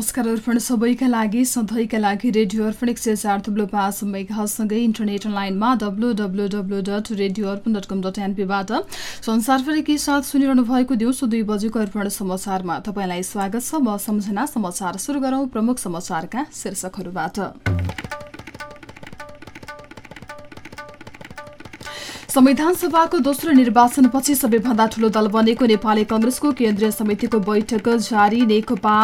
नमस्कार अर्पण सबैका लागि सधैँका लागि रेडियो अर्पण एक सय चार थुप्लो पाँच मेघासँगै इन्टरनेट लाइनमा W W W dot radio Arpan dot com dot एनपीबाट संसारभरिकै साथ सुनिरहनु भएको दिउँसो दुई बजेको अर्पण समाचारमा तपाईँलाई स्वागत छ। म सम्झना समाचार सुरु गरौँ प्रमुख समाचारका शीर्षकहरूबाट। संविधान सभाको दोस्रो निर्वाचनपछि सबैभन्दा ठूलो दल बनेको नेपाली कंग्रेसको केन्द्रीय समितिको बैठक जारी नेकपा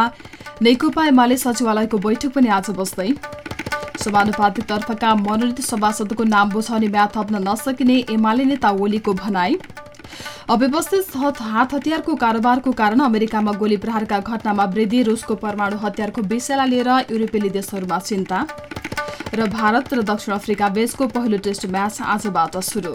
नेकपा एमाले सचिवालयको बैठक पनि आज बस्दै समानुपातिक तर्फका मनोनित सभासदको नाम बुझाउने म्याद थप्न नसकिने एमाले नेता ओलीको भनाई। अव्यवस्थित हात हतियारको कारोबारको कारण अमेरिकामा गोली प्रहारका घटनामा वृद्धि रुसको परमाणु हतियारको विषयलाई लिएर युरोपेली देशहरूमा चिन्ता। र भारत र दक्षिण अफ्रिका बीचको पहिलो टेस्ट म्याच आजबाट सुरु।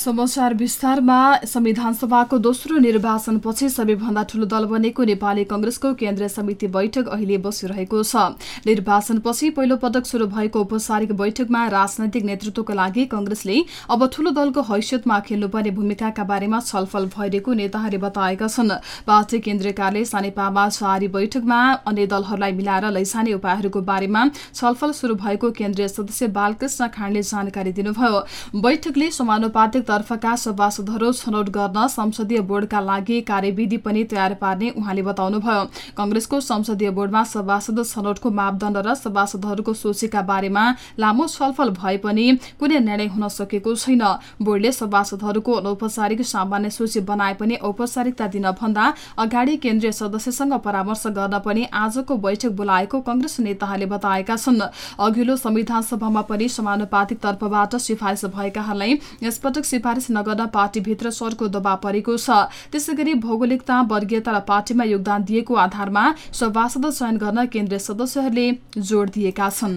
समाचार विस्तारमा संविधान सभाको दोस्रो निर्वाचनपछि सबैभन्दा ठूलो दल बनेको नेपाली कंग्रेसको केन्द्रीय समिति बैठक अहिले बसिरहेको छ। निर्वाचनपछि पहिलो पटक शुरू भएको औपचारिक बैठकमा राजनैतिक नेतृत्वको लागि कंग्रेसले अब ठूलो दलको हैसियतमा खेल्नुपर्ने भूमिकाका बारेमा छलफल भइरहेको नेताहरूले बताएका छन्। पार्टी केन्द्रीय कार्यालय सानेपामा जारी बैठकमा अन्य दलहरूलाई मिलाएर लैजाने उपायहरूको बारेमा छलफल शुरू भएको केन्द्रीय सदस्य बालकृष्ण खाँडले जानकारी दिनुभयो। बैठकले समानुपातिक तर्फका सभासदहरू छनौट गर्न संसदीय बोर्डका लागि कार्यविधि पनि तयार पार्ने उहाँले बताउनुभयो। कंग्रेसको संसदीय बोर्डमा सभासद छनौटको मापदण्ड र सभासदहरूको सूचीका बारेमा लामो छलफल भए पनि कुनै निर्णय हुन सकेको छैन। बोर्डले सभासदहरूको अनौपचारिक सामान्य सूची बनाए पनि औपचारिकता दिन भन्दा अगाडि केन्द्रीय सदस्यसँग परामर्श गर्न पनि आजको बैठक बोलाएको कंग्रेस नेताहरूले बताएका छन्। अघिल्लो संविधान सभामा पनि समानुपातिक तर्फबाट सिफारिस भएकाहरूलाई यसपटक सिफारिस नगर्न पार्टीभित्र सरको दबाव परेको छ। त्यसै गरी भौगोलिकता वर्गीयता र पार्टीमा योगदान दिएको आधारमा सभासद चयन गर्न केन्द्रीय सदस्यहरूले जोड़ दिएका छन्।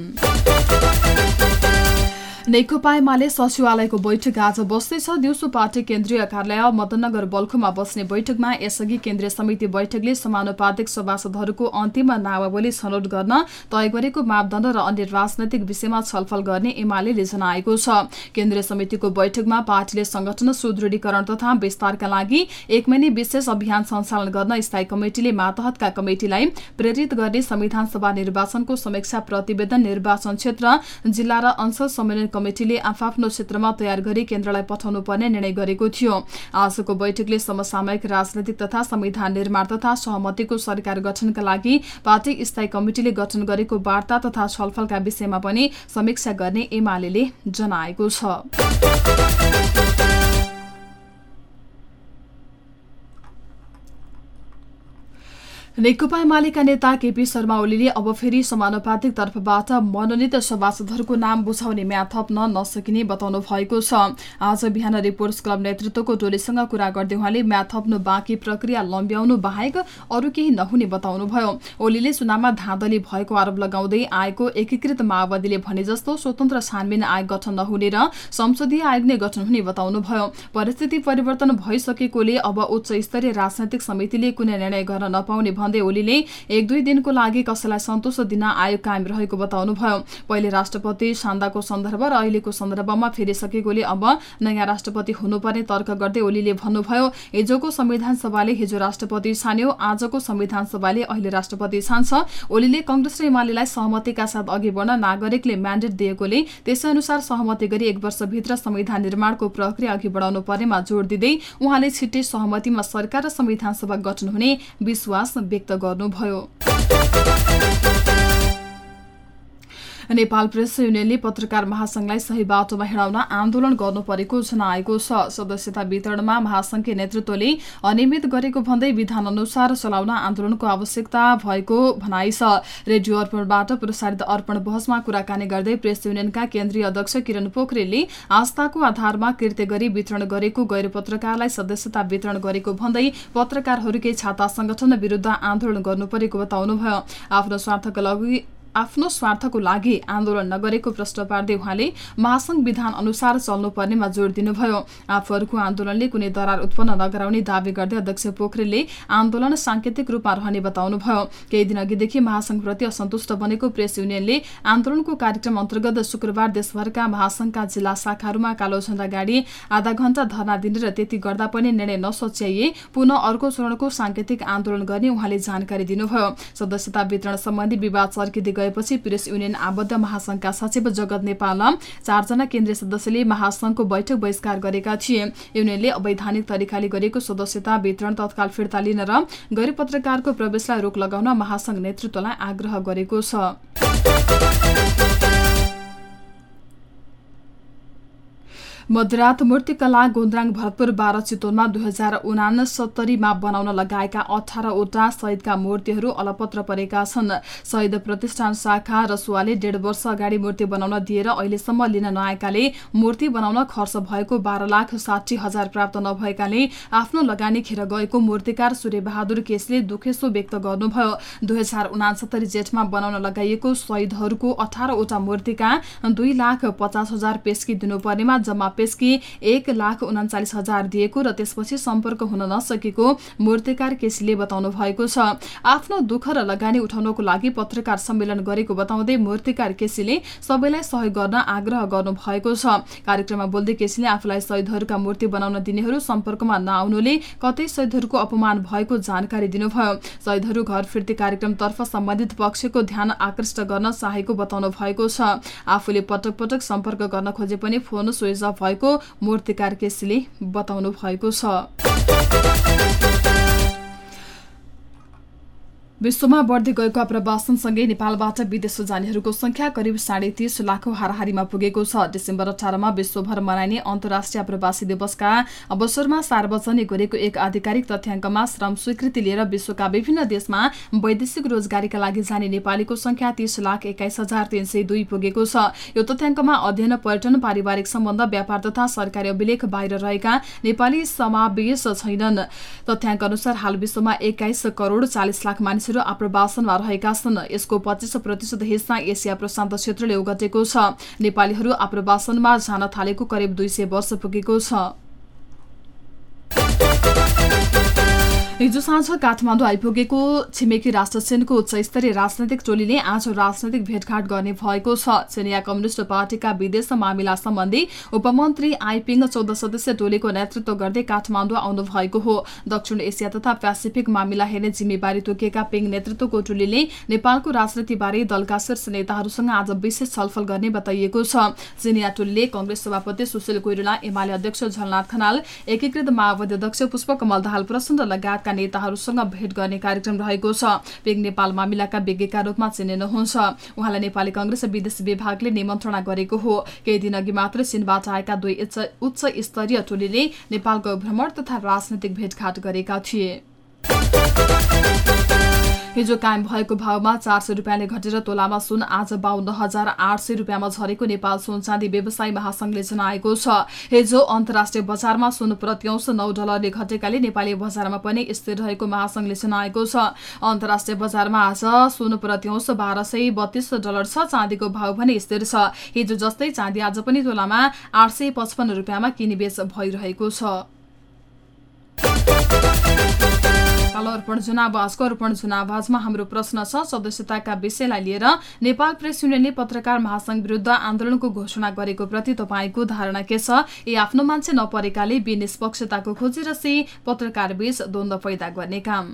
नेकपा एमाले सचिवालयको बैठक आज बस्दैछ दिउँसो पार्टी केन्द्रीय कार्यालय मदनगर बल्खुमा बस्ने बैठकमा यसअघि केन्द्रीय समिति बैठकले समानुपातिक सभासदहरूको अन्तिम नावावली छनौट गर्न तय गरेको मापदण्ड र अन्य राजनैतिक विषयमा छलफल गर्ने एमाले जनाएको छ। केन्द्रीय समितिको बैठकमा पार्टीले संगठन सुदृढीकरण तथा विस्तारका लागि एक महिने विशेष अभियान सञ्चालन गर्न स्थायी कमिटिले मातहतका कमिटिलाई प्रेरित गर्ने संविधान सभा निर्वाचनको समीक्षा प्रतिवेदन निर्वाचन क्षेत्र जिल्ला र अंशल सम्मेलन कमिटिले आफ्नो क्षेत्रमा तयार गरी केन्द्रलाई पठाउनु पर्ने निर्णय गरेको थियो। आजको बैठकले समसामयिक राजनैतिक तथा संविधान निर्माण तथा सहमतिको सरकार गठनका लागि पार्टी स्थायी कमिटिले गठन गरेको वार्ता तथा छलफलका विषयमा पनि समीक्षा गर्ने एमाले जनाएको छ। नेकपा एमालेका नेता केपी शर्मा ओलीले अब फेरि समानुपातिक तर्फबाट मनोनित सभासदहरूको नाम बुझाउने म्याद थप्न नसकिने बताउनु भएको छ। आज बिहान रिपोर्ट्स क्लब नेतृत्वको टोलीसँग कुरा गर्दै उहाँले म्याद थप्नु बाँकी प्रक्रिया लम्ब्याउनु बाहेक अरू केही नहुने बताउनुभयो। ओलीले चुनावमा धाँधली भएको आरोप लगाउँदै आएको एकीकृत माओवादीले भने जस्तो स्वतन्त्र छानबिन आयोग गठन नहुने र संसदीय आयोग नै गठन हुने बताउनुभयो। परिस्थिति परिवर्तन भइसकेकोले अब उच्च स्तरीय राजनैतिक समितिले कुनै निर्णय गर्न नपाउने भन्दै ओलीले एक दुई दिनको लागि कसैलाई सन्तोष दिन आयोग कायम रहेको बताउनुभयो पहिले राष्ट्रपति सान्दाको सन्दर्भ र अहिलेको सन्दर्भमा फेरिसकेकोले अब नयाँ राष्ट्रपति हुनुपर्ने तर्क गर्दै ओलीले भन्नुभयो हिजोको संविधान सभाले हिजो राष्ट्रपति छान्यो आजको संविधान सभाले अहिले राष्ट्रपति छान्छ। ओलीले कंग्रेस र एमालेलाई सहमतिका साथ अघि बढ्न नागरिकले म्यान्डेट दिएकोले त्यसै अनुसार सहमति गरी एक वर्षभित्र संविधान निर्माणको प्रक्रिया अघि बढाउनु पर्नेमा जोड़ दिँदै उहाँले छिट्टै सहमतिमा सरकार र संविधान सभा गठन हुने विश्वास व्यक्त गर्नुभयो नेपाल प्रेस युनियनले पत्रकार महासंघलाई सही बाटोमा हिँडाउन आन्दोलन गर्नु परेको जनाएको छ। सदस्यता वितरणमा महासंघीय नेतृत्वले अनियमित गरेको भन्दै विधान अनुसार चलाउन आन्दोलनको आवश्यकता भएको भनाइ छ। रेडियो अर्पणबाट प्रसारित अर्पण बहसमा कुराकानी गर्दै प्रेस युनियनका केन्द्रीय अध्यक्ष किरण पोखरेलले आस्थाको आधारमा कृत्य गरी वितरण गरेको गैर पत्रकारलाई सदस्यता वितरण गरेको भन्दै पत्रकारहरूकै छाता संगठन विरूद्ध आन्दोलन गर्नु परेको बताउनुभयो। आफ्नो स्वार्थका लागि आफ्नो स्वार्थको लागि आन्दोलन नगरेको प्रश्न पार्दै उहाँले महासंघ विधान अनुसार चल्नुपर्नेमा जोड़ दिनुभयो। आफूहरूको आन्दोलनले कुनै दरार उत्पन्न नगराउने दावी गर्दै अध्यक्ष पोखरेलले आन्दोलन सांकेतिक रूपमा रहने बताउनुभयो। केही दिन अघिदेखि महासंघप्रति असन्तुष्ट बनेको प्रेस युनियनले आन्दोलनको कार्यक्रम अन्तर्गत शुक्रबार देशभरका महासंघका जिल्ला शाखाहरूमा कालो झण्डा गाडी आधा घण्टा धरना दिने र त्यति गर्दा पनि निर्णय नसोच्याइए पुनः अर्को चरणको सांकेतिक आन्दोलन गर्ने उहाँले जानकारी दिनुभयो। सदस्यता वितरण सम्बन्धी विवाद चर्किँदै गएपछि प्रेस युनियन आबद्ध महासंघका सचिव जगत नेपाल चारजना केन्द्रीय सदस्यले महासंघको बैठक बहिष्कार गरेका थिए। युनियनले अवैधानिक तरिकाले गरेको सदस्यता वितरण तत्काल फिर्ता लिन र गैर पत्रकारको प्रवेशलाई रोक लगाउन महासंघ नेतृत्वलाई आग्रह गरेको छ। मध्यरात मूर्तिकला गोन्द्राङ भरतपुर बाह्र चितवनमा दुई हजार उनासत्तरीमा बनाउन लगाएका अठारवटा शहीदका मूर्तिहरू अलपत्र परेका छन्। शहीद प्रतिष्ठान शाखा रसुवाले डेढ वर्ष अगाडि मूर्ति बनाउन दिएर अहिलेसम्म लिन नआएकाले मूर्ति बनाउन खर्च भएको बाह्र लाख साठी हजार प्राप्त नभएकाले आफ्नो लगानी खेर गएको मूर्तिकार सूर्यबहादुर केसले दुखेसो व्यक्त गर्नुभयो। दुई हजार उनासत्तरी जेठमा बनाउन लगाइएको शहीदहरूको अठारवटा मूर्तिका दुई लाख पचास हजार पेस्की दिनुपर्नेमा जम्मा पेस्की एक लाख उन्चालिस हजार दिएको र त्यसपछि सम्पर्क हुन नसकेको मूर्तिकार केसीले बताउनु भएको छ। आफ्नो दुःख र लगानी उठाउनको लागि पत्रकार सम्मेलन गरेको बताउँदै मूर्तिकार केसीले सबैलाई सहयोग गर्न आग्रह गर्नु भएको छ। कार्यक्रममा बोल्दै केसीले आफूलाई शहीदहरूका मूर्ति बनाउन दिनेहरू सम्पर्कमा नआउनुले कतै शहीदहरूको अपमान भएको जानकारी दिनुभयो। शहीदहरू घर फिर्ती कार्यक्रमतर्फ सम्बन्धित पक्षको ध्यान आकृष्ट गर्न चाहेको बताउनु भएको छ। आफूले पटक पटक सम्पर्क गर्न खोजे पनि फोन स्विच अफ भएको मूर्तिकार केसीले बताउनु भएको छ। विश्वमा बढ्दै गएको आप्रवासनसँगै नेपालबाट विदेश जानेहरूको संख्या करिब साढे तीस लाख हाराहारीमा पुगेको छ। डिसेम्बर अठारमा विश्वभर मनाइने अन्तर्राष्ट्रिय आप्रवासी दिवसका अवसरमा सार्वजनिक गरेको एक आधिकारिक तथ्याङ्कमा श्रम स्वीकृति लिएर विश्वका विभिन्न देशमा वैदेशिक रोजगारीका लागि जाने नेपालीको संख्या तीस लाख एक्काइस हजार तीन सय दुई पुगेको छ। यो तथ्याङ्कमा अध्ययन पर्यटन पारिवारिक सम्बन्ध व्यापार तथा सरकारी अभिलेख बाहिर रहेका नेपाली समावेश छैनन्। तथ्याङ्क अनुसार हाल विश्वमा एक्काइस करोड़ चालिस लाख मानिस मानिसहरू आप्रवासनमा रहेका छन्। यसको पच्चिस प्रतिशत हिस्सा एसिया प्रशान्त क्षेत्रले ओगटेको छ। नेपालीहरू आप्रवासनमा जान थालेको करिब दुई सय वर्ष पुगेको छ। हिजो साँझ काठमाडौँ आइपुगेको छिमेकी राष्ट्र चीनको उच्च स्तरीय राजनैतिक टोलीले आज राजनैतिक भेटघाट गर्ने भएको छ। चिनिया कम्युनिष्ट पार्टीका विदेश मामिला सम्बन्धी उपमन्त्री आइपिङ चौध सदस्यीय टोलीको नेतृत्व गर्दै काठमाडौँ आउनु भएको हो। दक्षिण एसिया तथा पेसिफिक मामिला हेर्ने जिम्मेवारी तोकिएका पिङ नेतृत्वको टोलीले नेपालको राजनीतिबारे दलका शीर्ष नेताहरूसँग आज विशेष छलफल गर्ने बताइएको छ। चिनिया टोलीले कंग्रेस सभापति सुशील कोइराला एमाले अध्यक्ष झलनाथ खनाल एकीकृत माओवादी अध्यक्ष पुष्पकमल दाहाल प्रचण्ड लगायतका नेताहरूसँग भेट गर्ने कार्यक्रम रहेको छ। पेग नेपाल मामिलाका विज्ञका रूपमा चिनिनुहुन्छ उहाँलाई नेपाली कंग्रेस विदेश विभागले निमन्त्रणा गरेको हो। केही दिन अघि मात्र चीनबाट आएका दुई उच्च स्तरीय टोलीले नेपालको भ्रमण तथा राजनैतिक भेटघाट गरेका थिए। हिजो कायम भएको भावमा चार सय रुपियाँले घटेर तोलामा सुन आज बाहन्न हजार आठ सय रुपियाँमा झरेको नेपाल सुन चाँदी व्यवसायी महासंघले जनाएको छ। हिजो अन्तर्राष्ट्रिय बजारमा सुन प्रत्यंश नौ डलरले घटेकाले नेपाली बजारमा पनि स्थिर रहेको महासंघले जनाएको छ। अन्तर्राष्ट्रिय बजारमा आज सुन प्रत्यंश बाह्र सय बत्तीस डलर छ चाँदीको भाव पनि स्थिर छ। हिजो जस्तै चाँदी आज पनि तोलामा आठ सय पचपन्न रुपियाँमा किनिबेच भइरहेको छ। पालो अर्पण जनावाजको अर्पण जनावाजमा हाम्रो प्रश्न छ। सदस्यताका विषयलाई लिएर नेपाल प्रेस युनियनले पत्रकार महासंघ विरूद्ध आन्दोलनको घोषणा गरेको प्रति तपाईँको धारणा के छ? ए आफ्नो मान्छे नपरेकाले बेनिष्पक्षताको खोजेर से पत्रकार बीच द्वन्द पैदा गर्ने काम।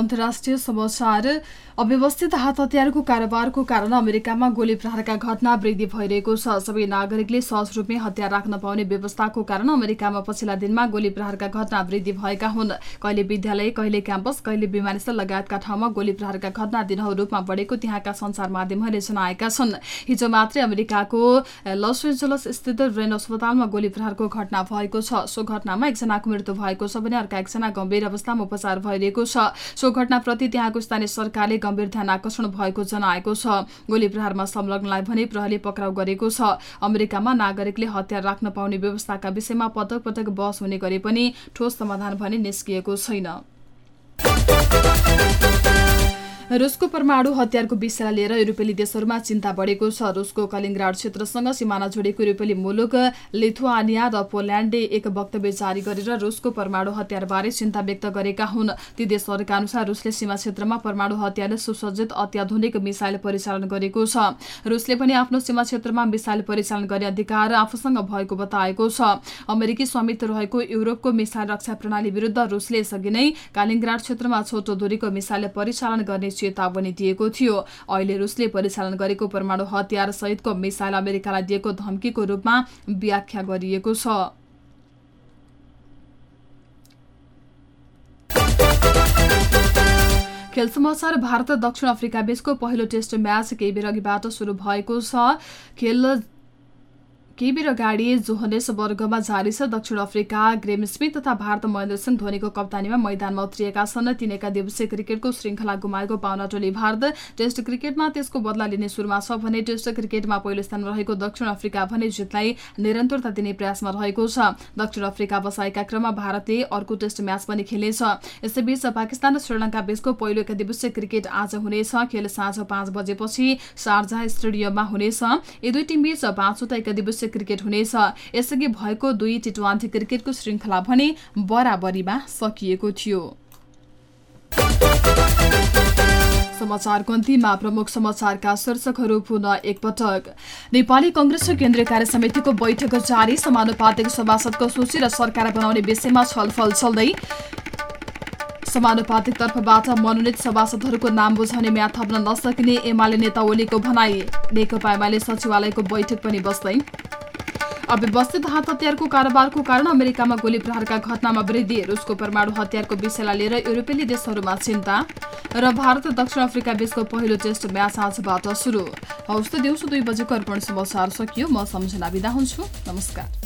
अन्तर्राष्ट्रिय समाचार अव्यवस्थित हात हतियारको कारोबारको कारण अमेरिकामा गोली प्रहारका घटना वृद्धि भइरहेको छ। सबै नागरिकले सहज रूपमै हतियार राख्न पाउने व्यवस्थाको कारण अमेरिकामा पछिल्ला दिनमा गोली प्रहारका घटना वृद्धि भएका हुन्। कहिले विद्यालय कहिले क्याम्पस कहिले विमानस्थल लगायतका ठाउँमा गोली प्रहारका घटना दिनहु रूपमा बढेको त्यहाँका संचार माध्यमहरूले जनाएका छन्। हिजो मात्रै अमेरिकाको लस एन्जलस स्थित रेन अस्पतालमा गोली प्रहारको घटना भएको छ। सो घटनामा एकजनाको मृत्यु भएको छ भने अर्का एकजना गम्भीर अवस्थामा उपचार भइरहेको छ। सो घटनाप्रति त्यहाँको स्थानीय सरकारले गम्भीर ध्यान आकर्षण भएको जनाएको छ। गोली प्रहारमा संलग्नलाई भने प्रहरीले पक्राउ गरेको छ। अमेरिकामा नागरिकले हतियार राख्न पाउने व्यवस्थाका विषयमा पटक पटक बहस हुने गरे पनि ठोस समाधान भने निस्किएको छैन। रुसको परमाणु हतियारको विषयलाई लिएर युरोपेली देशहरूमा चिन्ता बढेको छ। रुसको कलिङ्ग्राड क्षेत्रसँग सिमाना जोडेको युरोपेली मुलुक लिथुआनिया र पोल्याण्डले एक वक्तव्य जारी गरेर रुसको परमाणु हतियारबारे चिन्ता व्यक्त गरेका हुन्। ती देशहरूका अनुसार रुसले सीमा क्षेत्रमा परमाणु हतियारले सुसज्जित अत्याधुनिक मिसाइल परिचालन गरेको छ। रुसले पनि आफ्नो सीमा क्षेत्रमा मिसाइल परिचालन गर्ने अधिकार आफूसँग भएको बताएको छ। अमेरिकी स्वामित्व रहेको युरोपको मिसाइल रक्षा प्रणाली विरुद्ध रुसले यसअघि नै कालिङ्ग्राड क्षेत्रमा छोटो दूरीको मिसाइल परिचालन गर्ने चेतावनी दिएको थियो। अहिले रुसले परिचालन गरेको परमाणु हतियार सहितको मिसाइल अमेरिकालाई दिएको धम्कीको रूपमा व्याख्या गरिएको छ। खेल समाचार भारत दक्षिण अफ्रिका बीचको पहिलो टेस्ट म्याच केही बेर अघिबाट सुरु भएको छ। खेल केही बेर अगाडि जोहनेस वर्गमा जारी छ। दक्षिण अफ्रिका ग्रेम स्मिथ तथा भारत महेन्द्र सिंह धोनीको कप्तानीमा मैदानमा उत्रिएका छन्। तीन एका दिवसीय क्रिकेटको श्रृङ्खला गुमाएको पाउना टोली भारत। टेस्ट क्रिकेटमा त्यसको बदला लिने सुरुमा छ भने टेस्ट क्रिकेटमा पहिलो स्थानमा रहेको दक्षिण अफ्रिका भने जितलाई निरन्तरता दिने प्रयासमा रहेको छ। दक्षिण अफ्रिका बसाएका क्रममा भारतले अर्को टेस्ट म्याच पनि खेल्नेछ यसैबीच पाकिस्तान र श्रीलङ्का बीचको पहिलो एक दिवसीय क्रिकेट आज हुनेछ। खेल साँझ पाँच बजेपछि शारजा स्टेडियममा हुनेछ। यी दुई टिमबीच पाँचवटा एक दिवसीय क्रिकेट हुनेछ। यसअघि भएको दुई टी ट्वेन्टी क्रिकेटको श्रृङ्खला भने बराबरीमा सकिएको थियो। समाचारको अन्तिममा प्रमुख समाचारका शीर्षकहरू पुनः एकपटक। नेपाली कंग्रेसको केन्द्रीय कार्य समितिको बैठक जारी। समानुपातिक सभासदको सूची र सरकार बनाउने विषयमा छलफल चल्दै समानुपातिक तर्फबाट मनोनित सभासदहरूको नाम बुझाउने म्याद थप्न नसकिने एमाले नेता ओलीको भनाई। नेकपा एमाले सचिवालयको बैठक पनि बस्दै अव्यवस्थित हात हतियारको कारोबारको कारण अमेरिकामा गोली प्रहारका घटनामा वृद्धि। रुसको परमाणु हतियारको विषयलाई लिएर युरोपेली देशहरूमा चिन्ता र भारत दक्षिण अफ्रिका बीचको पहिलो टेस्ट म्याच आजबाट सुरु। हौस् त दिउँसो दुई बजेको अर्पण समाचार सकियो। म सम्झना बिदा हुन्छु। नमस्कार।